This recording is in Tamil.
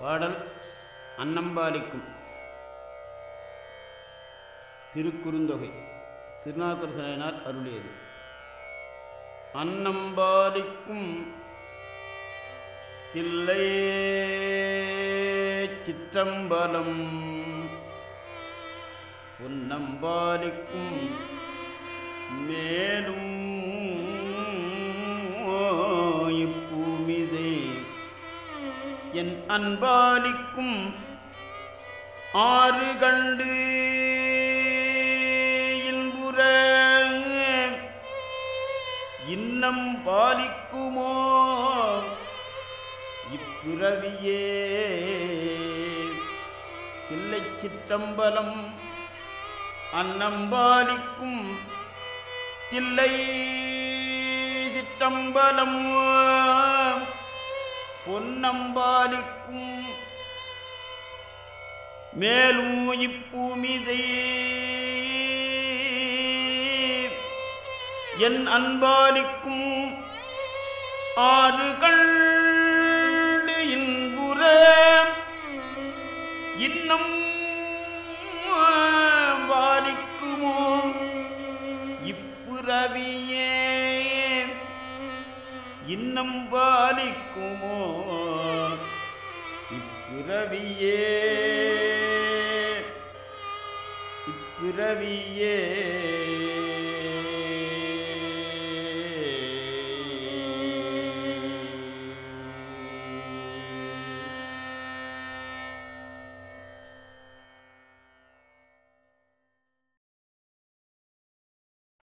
பாடல் அன்னம்பாலிக்கும் திருக்குறுந்தொகை. திருநாக்கரசனார் அருளியது. அன்னம்பாலிக்கும் தில்லை சிற்றம்பலம். உன்னம்பாலிக்கும் மேலும் என் அன்பாலிக்கும் ஆறு கண்டு இன்புற. இன்னம் பாலிக்குமோ? இப்புறவியே. தில்லை சிற்றம்பலம் அன்னம்பாலிக்கும் தில்லை சிற்றம்பலம். பொன்னம்பா பொன்னம்பாலிக்கும் மேலும் இப்பூமிசை என் அன்பாலிக்கும் ஆறு கண்டு இன்புற. இன்னும் பாலிக்குமோ இப்புறவியே. இன்னம் வாலிக்குமோ? இப்பிறவியே. இப்பிறவியே.